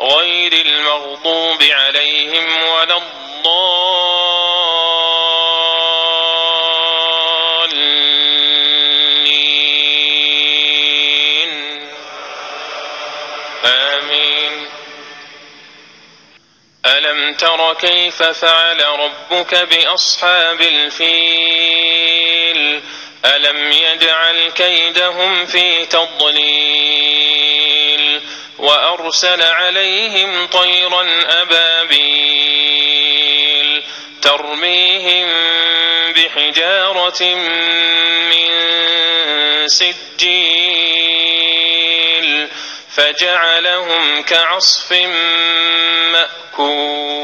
غير المغضوب عليهم ولا الضالين. آمين. ألم تر كيف فعل ربك بأصحاب الفيل؟ ألم يجعل كيدهم في تضليل؟ أرسل عليهم طيرا أبابيل ترميهم بحجارة من سجيل فجعلهم كعصف مأكول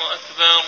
الله أكبر.